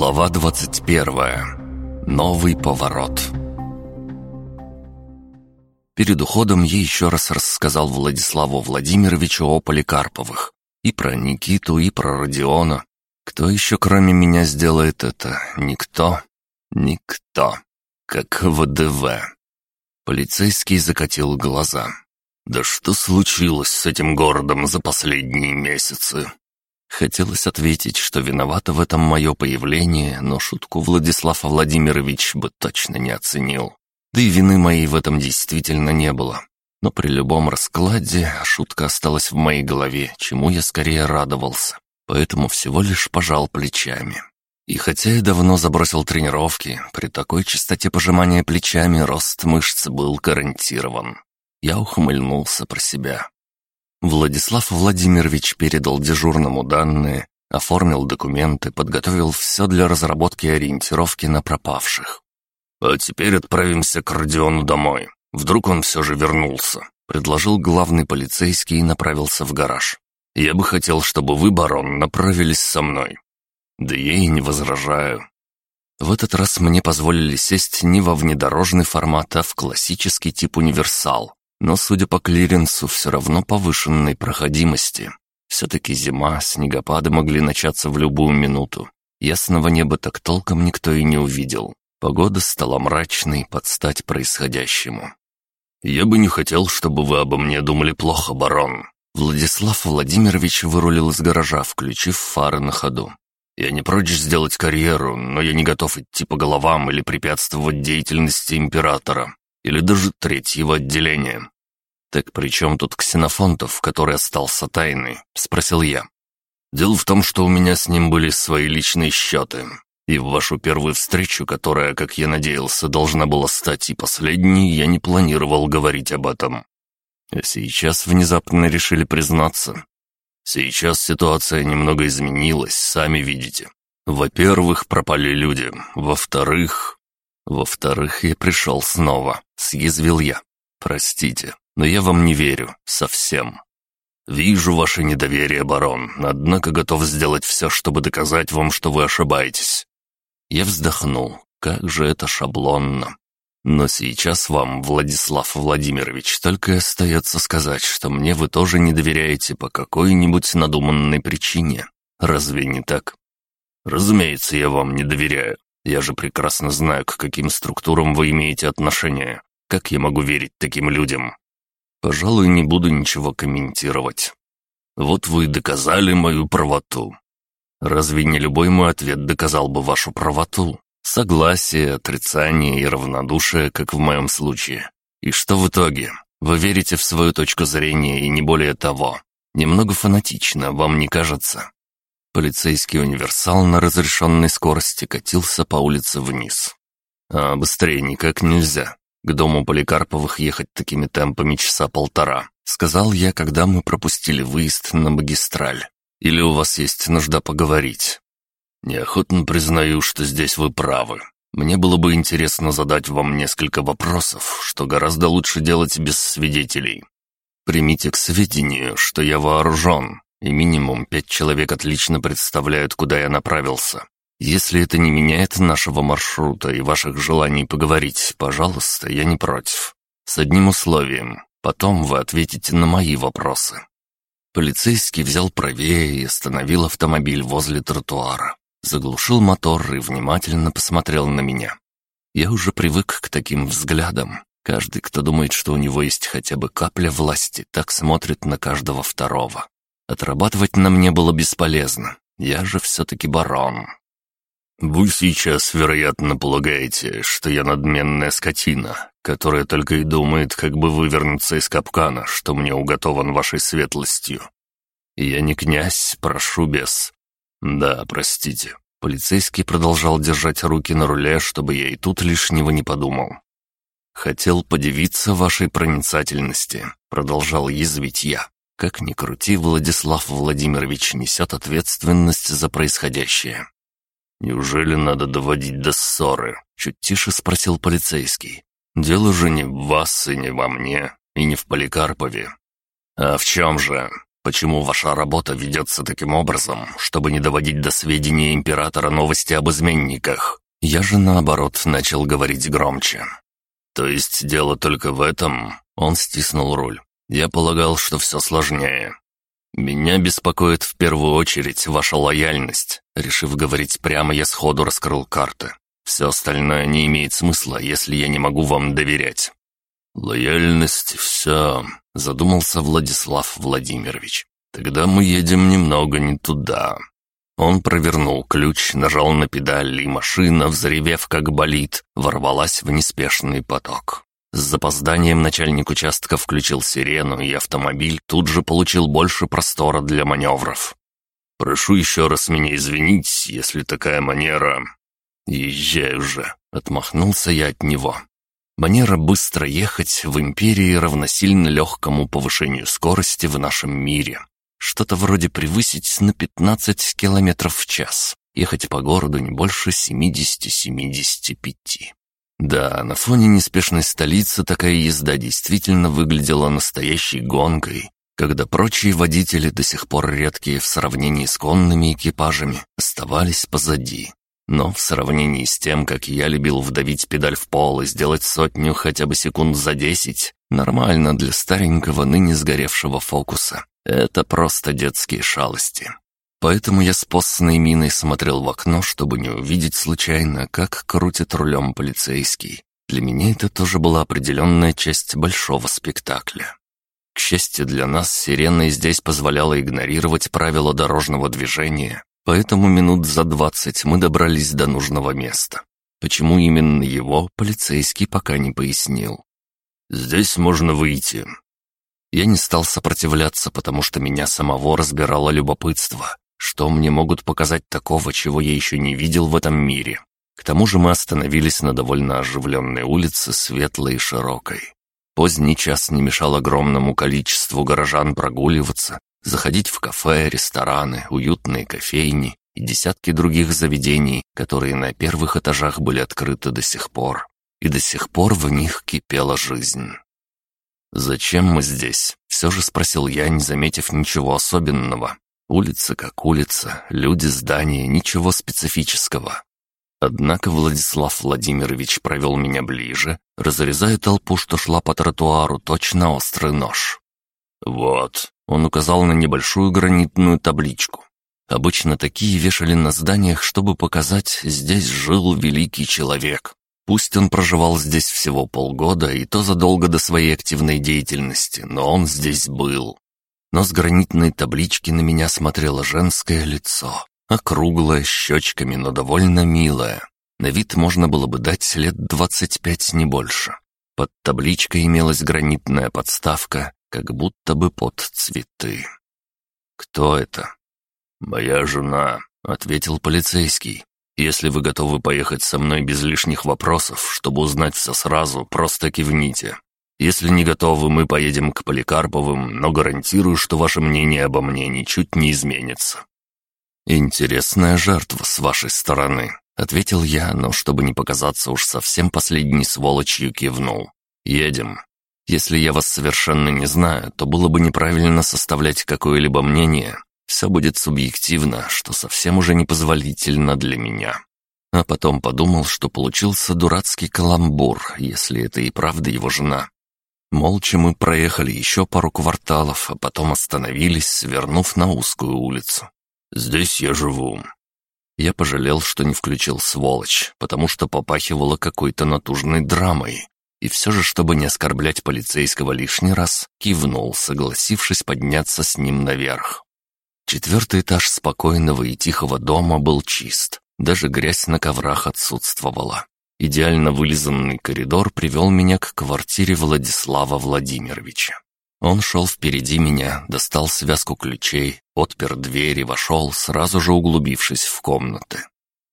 Глава 21. Новый поворот. Перед уходом я еще раз рассказал Владиславу Владимировичу о Поликарповых. И про Никиту, и про Родиона. Кто еще кроме меня сделает это? Никто. Никто. Как ВДВ. Полицейский закатил глаза. «Да что случилось с этим городом за последние месяцы? Хотелось ответить, что виновато в этом мое появление, но шутку Владислав Владимирович бы точно не оценил. Да и вины моей в этом действительно не было. Но при любом раскладе шутка осталась в моей голове, чему я скорее радовался. Поэтому всего лишь пожал плечами. И хотя я давно забросил тренировки, при такой частоте пожимания плечами рост мышц был гарантирован. Я ухмыльнулся про себя. Владислав Владимирович передал дежурному данные, оформил документы, подготовил все для разработки ориентировки на пропавших. «А теперь отправимся к Родиону домой. Вдруг он все же вернулся», — предложил главный полицейский и направился в гараж. «Я бы хотел, чтобы вы, барон, направились со мной». «Да я и не возражаю». В этот раз мне позволили сесть не во внедорожный формат, а в классический тип универсал, но, судя по клиренсу, все равно повышенной проходимости. Все-таки зима, снегопады могли начаться в любую минуту. Ясного неба так толком никто и не увидел. Погода стала мрачной под стать происходящему. «Я бы не хотел, чтобы вы обо мне думали плохо, барон». Владислав Владимирович вырулил из гаража, включив фары на ходу. «Я не прочь сделать карьеру, но я не готов идти по головам или препятствовать деятельности императора или даже третьего отделения. «Так при чем тут Ксенофонтов, который остался тайной?» — спросил я. «Дело в том, что у меня с ним были свои личные счеты, и в вашу первую встречу, которая, как я надеялся, должна была стать и последней, я не планировал говорить об этом. А сейчас внезапно решили признаться. Сейчас ситуация немного изменилась, сами видите. Во-первых, пропали люди. Во-вторых, во-вторых, я пришел снова, съязвил я. Простите, но я вам не верю, совсем. Вижу ваше недоверие, барон, однако готов сделать все, чтобы доказать вам, что вы ошибаетесь. Я вздохнул. Как же это шаблонно. Но сейчас вам, Владислав Владимирович, только остается сказать, что мне вы тоже не доверяете по какой-нибудь надуманной причине. Разве не так? Разумеется, я вам не доверяю. Я же прекрасно знаю, к каким структурам вы имеете отношение. Как я могу верить таким людям? Пожалуй, не буду ничего комментировать. Вот вы доказали мою правоту. Разве не любой мой ответ доказал бы вашу правоту? Согласие, отрицание и равнодушие, как в моем случае. И что в итоге? Вы верите в свою точку зрения и не более того. Немного фанатично, вам не кажется? Полицейский универсал на разрешенной скорости катился по улице вниз. А быстрее никак нельзя. К дому Поликарповых ехать такими темпами часа полтора, сказал я, когда мы пропустили выезд на магистраль. Или у вас есть нужда поговорить? Неохотно признаю, что здесь вы правы. Мне было бы интересно задать вам несколько вопросов, что гораздо лучше делать без свидетелей. Примите к сведению, что я вооружен, и минимум пять человек отлично представляют, куда я направился. Если это не меняет нашего маршрута и ваших желаний поговорить, пожалуйста, я не против. С одним условием. Потом вы ответите на мои вопросы». Полицейский взял правее и остановил автомобиль возле тротуара. Заглушил мотор и внимательно посмотрел на меня. Я уже привык к таким взглядам. Каждый, кто думает, что у него есть хотя бы капля власти, так смотрит на каждого второго. Отрабатывать на мне было бесполезно. Я же все-таки барон. «Вы сейчас, вероятно, полагаете, что я надменная скотина, которая только и думает, как бы вывернуться из капкана, что мне уготован вашей светлостью. Я не князь, прошу без...» «Да, простите». Полицейский продолжал держать руки на руле, чтобы я и тут лишнего не подумал. «Хотел подивиться вашей проницательности», — продолжал язвить я. Как ни крути, Владислав Владимирович несет ответственность за происходящее. «Неужели надо доводить до ссоры?» — чуть тише спросил полицейский. «Дело же не в вас и не во мне, и не в Поликарпове. А в чем же? Почему ваша работа ведется таким образом, чтобы не доводить до сведения императора новости об изменниках? Я же, наоборот, начал говорить громче. То есть дело только в этом? Он стиснул руль. Я полагал, что все сложнее. Меня беспокоит в первую очередь ваша лояльность. Решив говорить прямо, я сходу раскрыл карты. Все остальное не имеет смысла, если я не могу вам доверять. «Лояльность — все», — задумался Владислав Владимирович. «Тогда мы едем немного не туда». Он провернул ключ, нажал на педаль, и машина, взревев как болид, ворвалась в неспешный поток. С запозданием начальник участка включил сирену, и автомобиль тут же получил больше простора для маневров. «Прошу еще раз меня извинить, если такая манера...» «Езжай уже», — отмахнулся я от него. Манера быстро ехать в Империи равносильно легкому повышению скорости в нашем мире. Что-то вроде превысить на 15 километров в час. Ехать по городу не больше 70-75. Да, на фоне неспешной столицы такая езда действительно выглядела настоящей гонкой, когда прочие водители, до сих пор редкие в сравнении с конными экипажами, оставались позади. Но в сравнении с тем, как я любил вдавить педаль в пол и сделать сотню хотя бы секунд за десять, нормально для старенького ныне сгоревшего фокуса. Это просто детские шалости. Поэтому я с постной миной смотрел в окно, чтобы не увидеть случайно, как крутит рулем полицейский. Для меня это тоже была определенная часть большого спектакля. К счастью для нас, сирена здесь позволяла игнорировать правила дорожного движения Поэтому минут за двадцать мы добрались до нужного места. Почему именно его, полицейский пока не пояснил. «Здесь можно выйти». Я не стал сопротивляться, потому что меня самого разбирало любопытство. Что мне могут показать такого, чего я еще не видел в этом мире? К тому же мы остановились на довольно оживленной улице, светлой и широкой. Поздний час не мешал огромному количеству горожан прогуливаться, заходить в кафе, рестораны, уютные кофейни и десятки других заведений, которые на первых этажах были открыты до сих пор. И до сих пор в них кипела жизнь. «Зачем мы здесь?» — все же спросил я, не заметив ничего особенного. Улица как улица, люди, здания, ничего специфического. Однако Владислав Владимирович провел меня ближе, разрезая толпу, что шла по тротуару, точно острый нож. «Вот, он указал на небольшую гранитную табличку. Обычно такие вешали на зданиях, чтобы показать, здесь жил великий человек. Пусть он проживал здесь всего полгода, и то задолго до своей активной деятельности, но он здесь был. Но с гранитной таблички на меня смотрело женское лицо, округлое, щечками, но довольно милое. На вид можно было бы дать лет двадцать пять, не больше. Под табличкой имелась гранитная подставка, как будто бы под цветы. «Кто это?» «Моя жена», — ответил полицейский. «Если вы готовы поехать со мной без лишних вопросов, чтобы узнать все сразу, просто кивните. Если не готовы, мы поедем к Поликарповым, но гарантирую, что ваше мнение обо мне ничуть не изменится». «Интересная жертва с вашей стороны», — ответил я, но чтобы не показаться уж совсем последней сволочью, кивнул. «Едем». Если я вас совершенно не знаю, то было бы неправильно составлять какое-либо мнение. Все будет субъективно, что совсем уже непозволительно для меня. А потом подумал, что получился дурацкий каламбур, если это и правда его жена. Молча мы проехали еще пару кварталов, а потом остановились, свернув на узкую улицу. «Здесь я живу». Я пожалел, что не включил сволочь, потому что попахивало какой-то натужной драмой, и все же, чтобы не оскорблять полицейского лишний раз, кивнул, согласившись подняться с ним наверх. Четвертый этаж спокойного и тихого дома был чист, даже грязь на коврах отсутствовала. Идеально вылизанный коридор привел меня к квартире Владислава Владимировича. Он шел впереди меня, достал связку ключей, отпер дверь и вошел, сразу же углубившись в комнаты.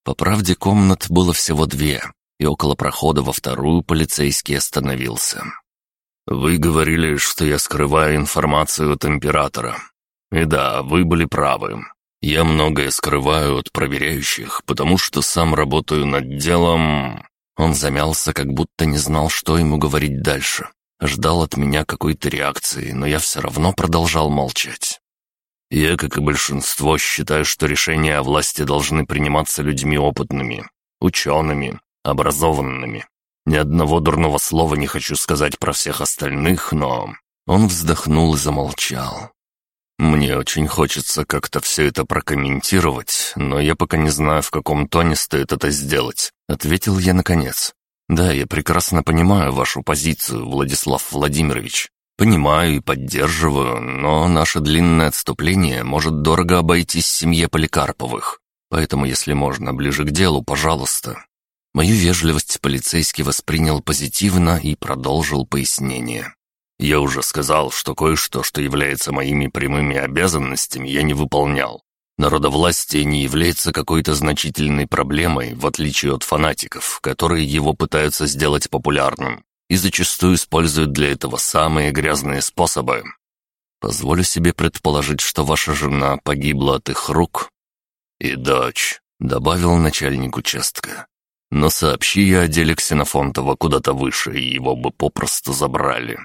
По правде, комнат было всего две, и около прохода во вторую полицейский остановился. «Вы говорили, что я скрываю информацию от императора. И да, вы были правы. Я многое скрываю от проверяющих, потому что сам работаю над делом...» Он замялся, как будто не знал, что ему говорить дальше. Ждал от меня какой-то реакции, но я все равно продолжал молчать. Я, как и большинство, считаю, что решения о власти должны приниматься людьми опытными, учеными, образованными. Ни одного дурного слова не хочу сказать про всех остальных, но...» Он вздохнул и замолчал. «Мне очень хочется как-то все это прокомментировать, но я пока не знаю, в каком тоне стоит это сделать», — ответил я наконец. «Да, я прекрасно понимаю вашу позицию, Владислав Владимирович. Понимаю и поддерживаю, но наше длинное отступление может дорого обойтись семье Поликарповых. Поэтому, если можно, ближе к делу, пожалуйста». Мою вежливость полицейский воспринял позитивно и продолжил пояснение. Я уже сказал, что кое-что, что является моими прямыми обязанностями, я не выполнял. Народовластие не является какой-то значительной проблемой, в отличие от фанатиков, которые его пытаются сделать популярным и зачастую используют для этого самые грязные способы. Позволю себе предположить, что ваша жена погибла от их рук. И дочь, добавил начальник участка. Но сообщи я о деле Ксенофонтова куда-то выше, и его бы попросту забрали.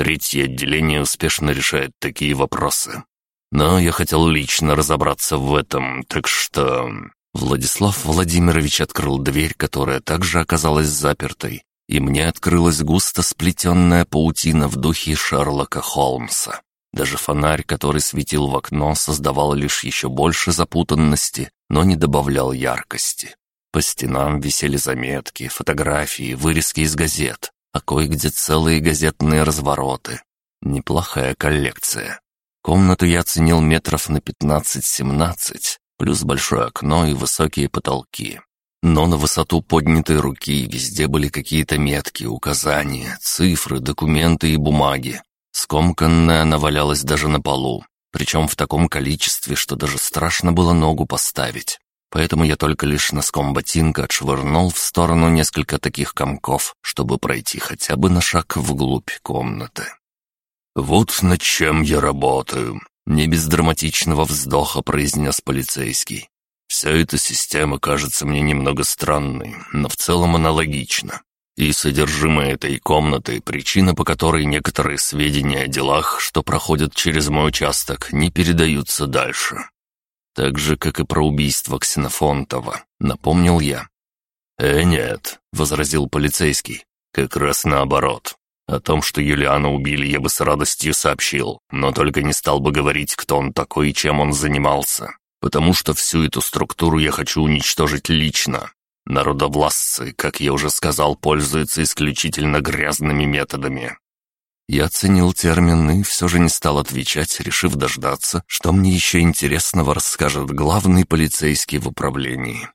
Третье отделение успешно решает такие вопросы. Но я хотел лично разобраться в этом, так что...» Владислав Владимирович открыл дверь, которая также оказалась запертой, и мне открылась густо сплетенная паутина в духе Шерлока Холмса. Даже фонарь, который светил в окно, создавал лишь еще больше запутанности, но не добавлял яркости. По стенам висели заметки, фотографии, вырезки из газет а кое-где целые газетные развороты. Неплохая коллекция. Комнату я оценил метров на 15-17, плюс большое окно и высокие потолки. Но на высоту поднятой руки везде были какие-то метки, указания, цифры, документы и бумаги. Скомканная она валялась даже на полу, причем в таком количестве, что даже страшно было ногу поставить поэтому я только лишь носком ботинка отшвырнул в сторону несколько таких комков, чтобы пройти хотя бы на шаг вглубь комнаты. «Вот над чем я работаю», — не без драматичного вздоха произнес полицейский. «Вся эта система кажется мне немного странной, но в целом аналогична. И содержимое этой комнаты — причина, по которой некоторые сведения о делах, что проходят через мой участок, не передаются дальше. Так же, как и про убийство Ксенофонтова, напомнил я. «Э, нет», — возразил полицейский, — «как раз наоборот. О том, что Юлиана убили, я бы с радостью сообщил, но только не стал бы говорить, кто он такой и чем он занимался, потому что всю эту структуру я хочу уничтожить лично. Народовластцы, как я уже сказал, пользуются исключительно грязными методами, я оценил термин и все же не стал отвечать, решив дождаться, что мне еще интересного расскажет главный полицейский в управлении.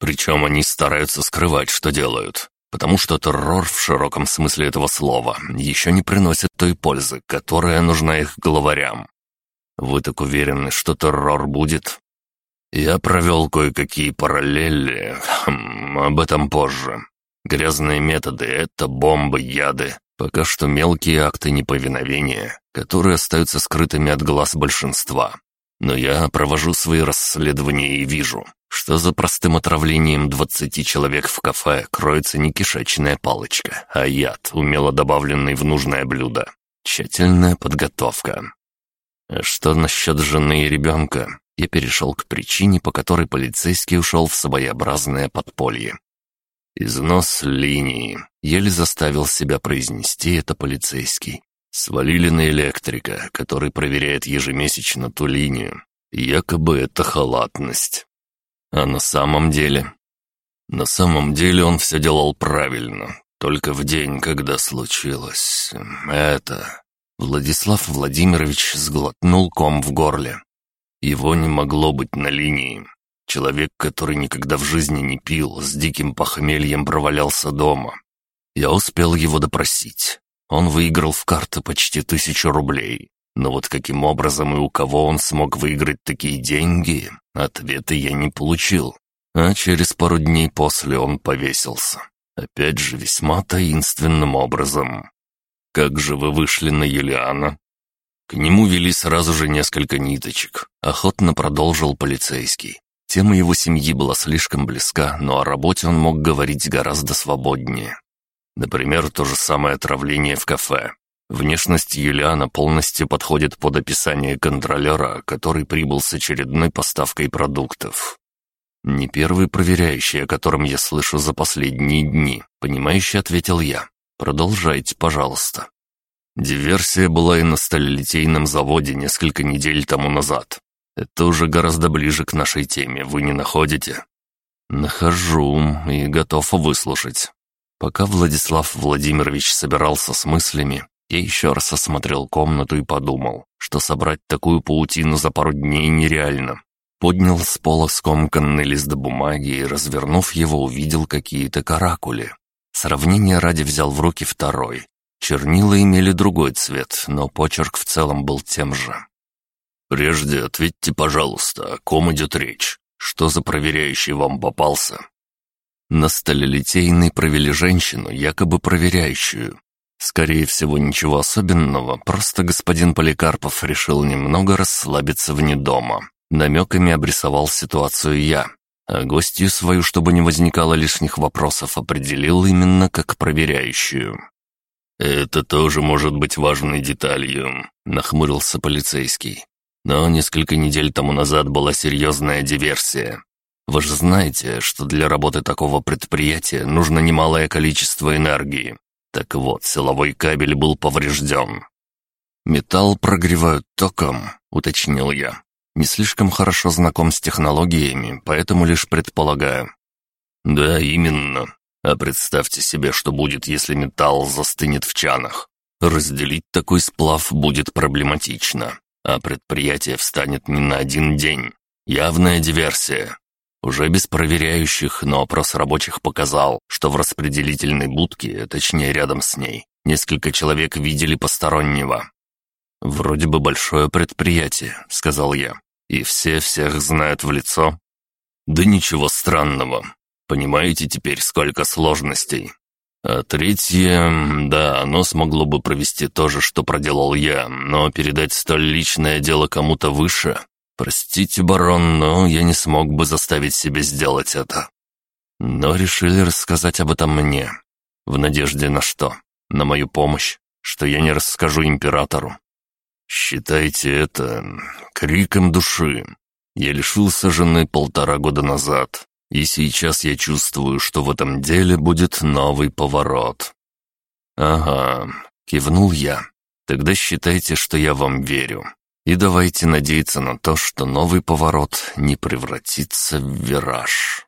Причем они стараются скрывать, что делают, потому что террор в широком смысле этого слова еще не приносит той пользы, которая нужна их главарям. Вы так уверены, что террор будет? Я провел кое-какие параллели, хм, об этом позже. Грязные методы — это бомбы, яды, Пока что мелкие акты неповиновения, которые остаются скрытыми от глаз большинства. Но я провожу свои расследования и вижу, что за простым отравлением двадцати человек в кафе кроется не кишечная палочка, а яд, умело добавленный в нужное блюдо. Тщательная подготовка. А что насчет жены и ребенка? Я перешел к причине, по которой полицейский ушел в своеобразное подполье. Износ линии. Еле заставил себя произнести это полицейский. Свалили на электрика, который проверяет ежемесячно ту линию. Якобы это халатность. А на самом деле... На самом деле он все делал правильно. Только в день, когда случилось... Это... Владислав Владимирович сглотнул ком в горле. Его не могло быть на линии. Человек, который никогда в жизни не пил, с диким похмельем провалялся дома. Я успел его допросить. Он выиграл в карты почти тысячу рублей. Но вот каким образом и у кого он смог выиграть такие деньги, ответа я не получил. А через пару дней после он повесился. Опять же, весьма таинственным образом. «Как же вы вышли на Юлиана?» К нему вели сразу же несколько ниточек. Охотно продолжил полицейский. Тема его семьи была слишком близка, но о работе он мог говорить гораздо свободнее. Например, то же самое отравление в кафе. Внешность Юлиана полностью подходит под описание контролера, который прибыл с очередной поставкой продуктов. «Не первый проверяющий, о котором я слышу за последние дни», — понимающе ответил я. «Продолжайте, пожалуйста». Диверсия была и на сталелитейном заводе несколько недель тому назад. Это уже гораздо ближе к нашей теме, вы не находите? Нахожу и готов выслушать. Пока Владислав Владимирович собирался с мыслями, я еще раз осмотрел комнату и подумал, что собрать такую паутину за пару дней нереально. Поднял с пола скомканный лист бумаги и, развернув его, увидел какие-то каракули. Сравнение ради взял в руки второй. Чернила имели другой цвет, но почерк в целом был тем же. «Прежде ответьте, пожалуйста, о ком идет речь? Что за проверяющий вам попался?» На столе литейной провели женщину, якобы проверяющую. Скорее всего, ничего особенного, просто господин Поликарпов решил немного расслабиться вне дома. Намеками обрисовал ситуацию я, а гостью свою, чтобы не возникало лишних вопросов, определил именно как проверяющую. «Это тоже может быть важной деталью», — нахмурился полицейский. «Но несколько недель тому назад была серьезная диверсия. Вы же знаете, что для работы такого предприятия нужно немалое количество энергии. Так вот, силовой кабель был поврежден. «Металл прогревают током», — уточнил я. Не слишком хорошо знаком с технологиями, поэтому лишь предполагаю. «Да, именно. А представьте себе, что будет, если металл застынет в чанах. Разделить такой сплав будет проблематично, а предприятие встанет не на один день. Явная диверсия. Уже без проверяющих, но опрос рабочих показал, что в распределительной будке, точнее рядом с ней, несколько человек видели постороннего. «Вроде бы большое предприятие», — сказал я. «И все всех знают в лицо?» «Да ничего странного. Понимаете теперь, сколько сложностей?» А третье, да, оно смогло бы провести то же, что проделал я, но передать столь личное дело кому-то выше «Простите, барон, но я не смог бы заставить себя сделать это». Но решили рассказать об этом мне. В надежде на что? На мою помощь? Что я не расскажу императору? Считайте это криком души. Я лишился жены полтора года назад, и сейчас я чувствую, что в этом деле будет новый поворот. «Ага», — кивнул я. «Тогда считайте, что я вам верю. И давайте надеяться на то, что новый поворот не превратится в вираж.